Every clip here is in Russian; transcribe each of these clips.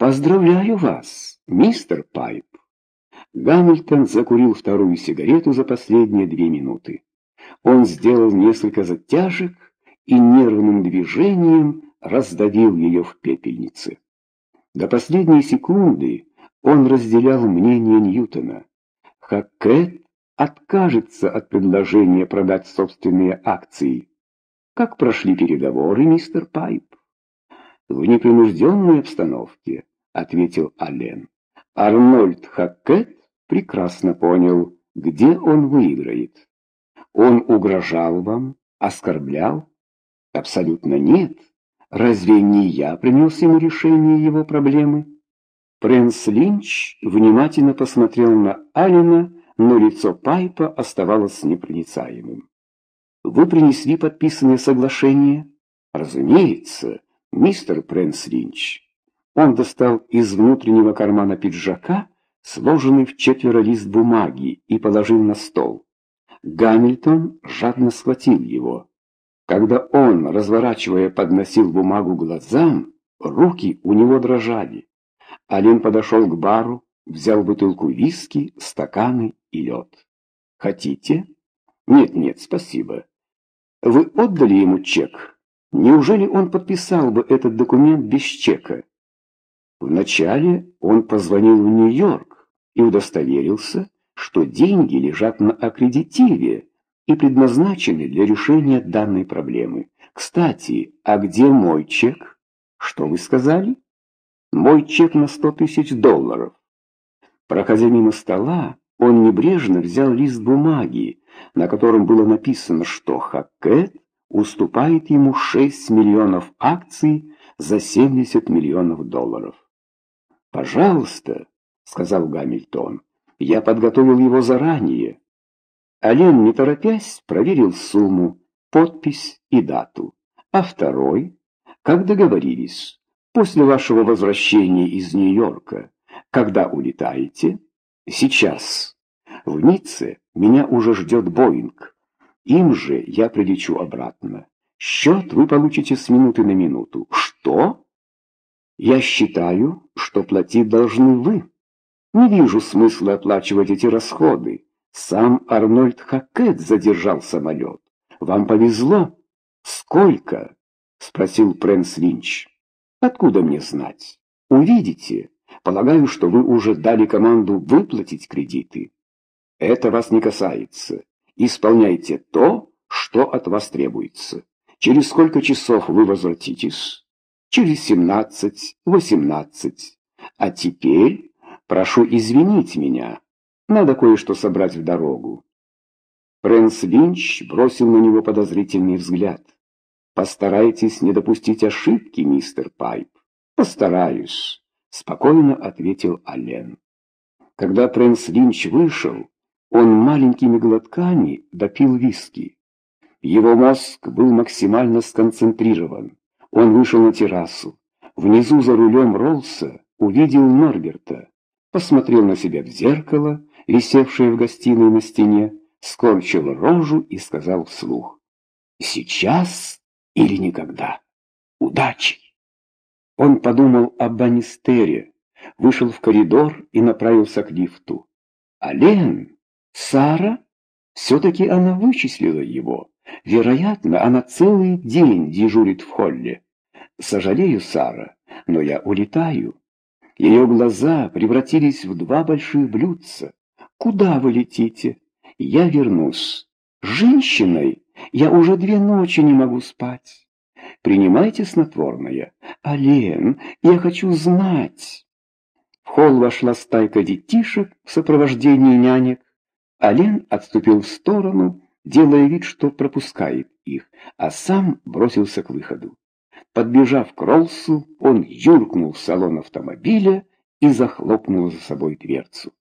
Поздравляю вас, мистер Пайп. Гамильтон закурил вторую сигарету за последние две минуты. Он сделал несколько затяжек и нервным движением раздавил ее в пепельнице. До последней секунды он разделял мнение Ньютона. Хаккет откажется от предложения продать собственные акции. Как прошли переговоры, мистер Пайп? В непринужденной обстановке, ответил Аллен. Арнольд Хаккет прекрасно понял, где он выиграет. Он угрожал вам, оскорблял? Абсолютно нет. Разве не я принес ему решение его проблемы? Прэнс Линч внимательно посмотрел на Алина, но лицо Пайпа оставалось непроницаемым. «Вы принесли подписанное соглашение?» «Разумеется, мистер Прэнс Линч». Он достал из внутреннего кармана пиджака сложенный в четверо лист бумаги и положил на стол. Гамильтон жадно схватил его. Когда он, разворачивая, подносил бумагу глазам, руки у него дрожали. Ален подошел к бару, взял бутылку виски, стаканы и лед. «Хотите?» «Нет-нет, спасибо». «Вы отдали ему чек? Неужели он подписал бы этот документ без чека?» Вначале он позвонил в Нью-Йорк и удостоверился, что деньги лежат на аккредитиве и предназначены для решения данной проблемы. Кстати, а где мой чек? Что вы сказали? Мой чек на сто тысяч долларов. Проходя мимо стола, он небрежно взял лист бумаги, на котором было написано, что Хакет уступает ему 6 миллионов акций за 70 миллионов долларов. «Пожалуйста», — сказал Гамильтон, — «я подготовил его заранее». Ален, не торопясь, проверил сумму, подпись и дату. А второй, как договорились, после вашего возвращения из Нью-Йорка, когда улетаете? Сейчас. В Ницце меня уже ждет Боинг. Им же я прилечу обратно. Счет вы получите с минуты на минуту. Что? Я считаю, что платить должны вы. Не вижу смысла оплачивать эти расходы. Сам Арнольд Хакет задержал самолет. Вам повезло? Сколько? Спросил Прэнс Линч. Откуда мне знать? Увидите. Полагаю, что вы уже дали команду выплатить кредиты. Это вас не касается. Исполняйте то, что от вас требуется. Через сколько часов вы возвратитесь? Через семнадцать, восемнадцать. А теперь прошу извинить меня. Надо кое-что собрать в дорогу. Прэнс Линч бросил на него подозрительный взгляд. «Постарайтесь не допустить ошибки, мистер Пайп». «Постараюсь», — спокойно ответил Аллен. Когда Прэнс Линч вышел, он маленькими глотками допил виски. Его мозг был максимально сконцентрирован. Он вышел на террасу. Внизу за рулем Роллса увидел Норберта. Посмотрел на себя в зеркало, висевшее в гостиной на стене, скорчил рожу и сказал вслух. «Сейчас или никогда. Удачи!» Он подумал об Банистере, вышел в коридор и направился к лифту. А Сара, все-таки она вычислила его. Вероятно, она целый день дежурит в холле. Сожалею, Сара, но я улетаю. Ее глаза превратились в два больших блюдца. Куда вы летите? Я вернусь. Женщиной я уже две ночи не могу спать. Принимайте снотворное. Ален, я хочу знать. В холл вошла стайка детишек в сопровождении нянек. Ален отступил в сторону делая вид, что пропускает их, а сам бросился к выходу. Подбежав к Роллсу, он юркнул в салон автомобиля и захлопнул за собой дверцу.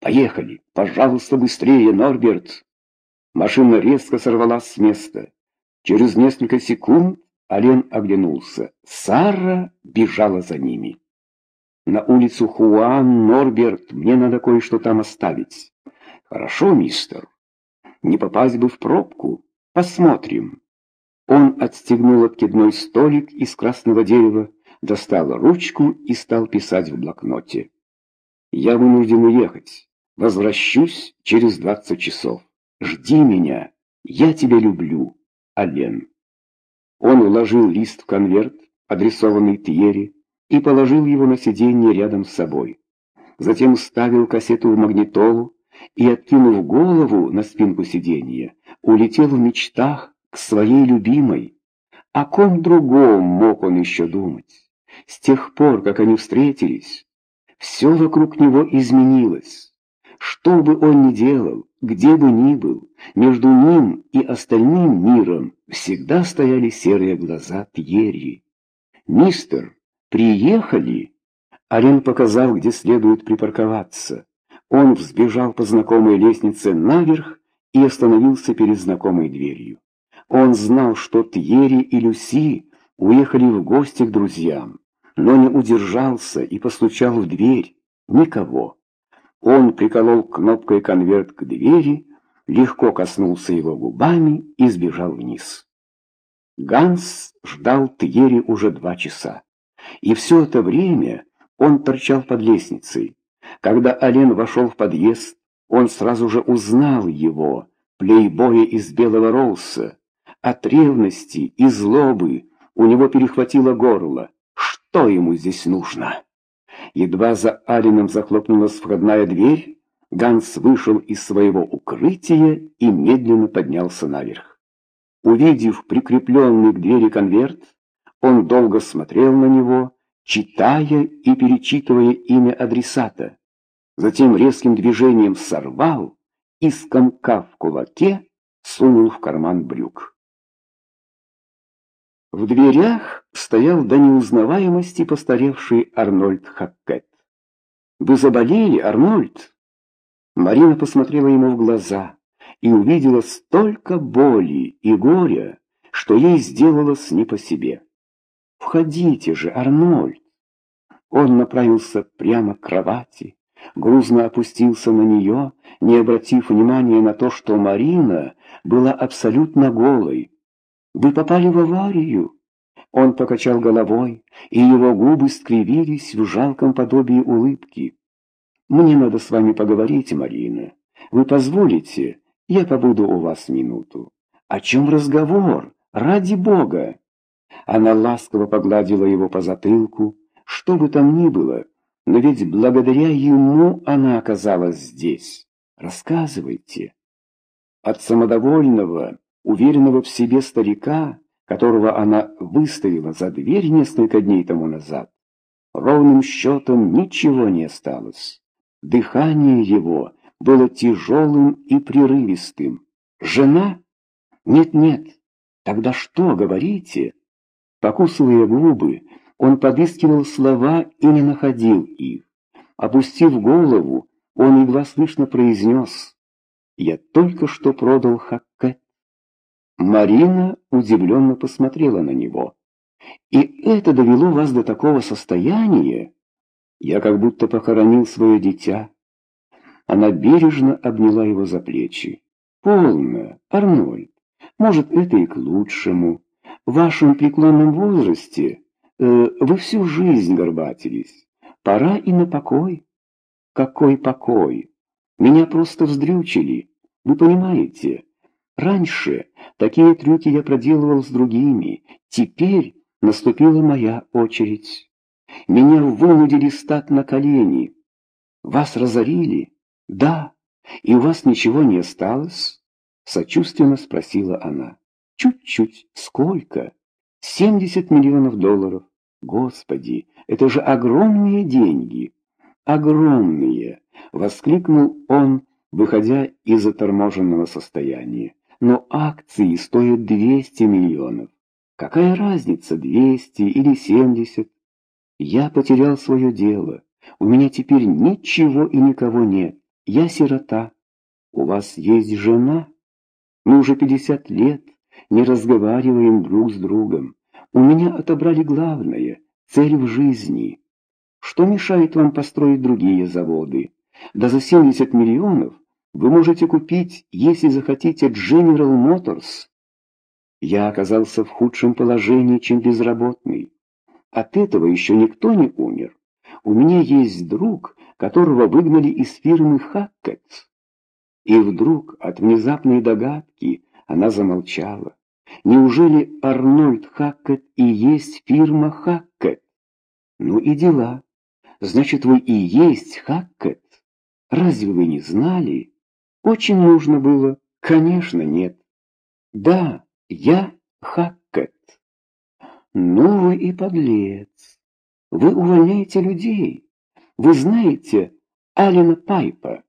«Поехали! Пожалуйста, быстрее, Норберт!» Машина резко сорвалась с места. Через несколько секунд Ален оглянулся. Сара бежала за ними. «На улицу Хуан, Норберт, мне надо кое-что там оставить». «Хорошо, мистер». Не попасть бы в пробку. Посмотрим. Он отстегнул откидной столик из красного дерева, достал ручку и стал писать в блокноте. «Я вынужден уехать. Возвращусь через двадцать часов. Жди меня. Я тебя люблю, Ален». Он уложил лист в конверт, адресованный Тьере, и положил его на сиденье рядом с собой. Затем ставил кассету в магнитолу и, откинув голову на спинку сиденья, улетел в мечтах к своей любимой. О ком другом мог он еще думать? С тех пор, как они встретились, все вокруг него изменилось. Что бы он ни делал, где бы ни был, между ним и остальным миром всегда стояли серые глаза Тьерри. «Мистер, приехали?» Арен показал, где следует припарковаться. Он взбежал по знакомой лестнице наверх и остановился перед знакомой дверью. Он знал, что Тьерри и Люси уехали в гости к друзьям, но не удержался и постучал в дверь. Никого. Он приколол кнопкой конверт к двери, легко коснулся его губами и сбежал вниз. Ганс ждал Тьерри уже два часа. И все это время он торчал под лестницей. Когда Ален вошел в подъезд, он сразу же узнал его, плейбоя из белого роуса. От ревности и злобы у него перехватило горло. Что ему здесь нужно? Едва за Алином захлопнулась входная дверь, Ганс вышел из своего укрытия и медленно поднялся наверх. Увидев прикрепленный к двери конверт, он долго смотрел на него, читая и перечитывая имя адресата. Затем резким движением сорвал и, скомкав в кулаке, сунул в карман брюк. В дверях стоял до неузнаваемости постаревший Арнольд Хаккет. «Вы заболели, Арнольд?» Марина посмотрела ему в глаза и увидела столько боли и горя, что ей сделалось не по себе. «Входите же, Арнольд!» Он направился прямо к кровати, грузно опустился на нее, не обратив внимания на то, что Марина была абсолютно голой. «Вы попали в аварию!» Он покачал головой, и его губы скривились в жалком подобии улыбки. «Мне надо с вами поговорить, Марина. Вы позволите? Я побуду у вас минуту». «О чем разговор? Ради Бога!» Она ласково погладила его по затылку. «Что бы там ни было, но ведь благодаря ему она оказалась здесь. Рассказывайте. От самодовольного, уверенного в себе старика, которого она выставила за дверь несколько дней тому назад, ровным счетом ничего не осталось. Дыхание его было тяжелым и прерывистым. Жена? Нет-нет. Тогда что, говорите? Покусывая губы, он подыскивал слова и не находил их. Опустив голову, он едва слышно произнес «Я только что продал Хаккет». Марина удивленно посмотрела на него. «И это довело вас до такого состояния?» Я как будто похоронил свое дитя. Она бережно обняла его за плечи. «Полно, Арнольд. Может, это и к лучшему. В вашем преклонном возрасте Э, вы всю жизнь горбатились. Пора и на покой. Какой покой? Меня просто вздрючили. Вы понимаете? Раньше такие трюки я проделывал с другими. Теперь наступила моя очередь. Меня вынудили стать на колени. Вас разорили? Да. И у вас ничего не осталось? Сочувственно спросила она. Чуть-чуть. Сколько? 70 миллионов долларов. Господи, это же огромные деньги. Огромные, воскликнул он, выходя из заторможенного состояния. Но акции стоят 200 миллионов. Какая разница, 200 или 70? Я потерял свое дело. У меня теперь ничего и никого нет. Я сирота. У вас есть жена? Мы уже 50 лет не разговариваем друг с другом. У меня отобрали главное — цель в жизни. Что мешает вам построить другие заводы? Да за 70 миллионов вы можете купить, если захотите, General Motors. Я оказался в худшем положении, чем безработный. От этого еще никто не умер. У меня есть друг, которого выгнали из фирмы Хаккетс. И вдруг от внезапной догадки она замолчала. Неужели Арнольд Хаккет и есть фирма Хаккет? Ну и дела. Значит, вы и есть Хаккет? Разве вы не знали? Очень нужно было. Конечно, нет. Да, я Хаккет. Ну вы и подлец. Вы увольняете людей. Вы знаете Алина Пайпа?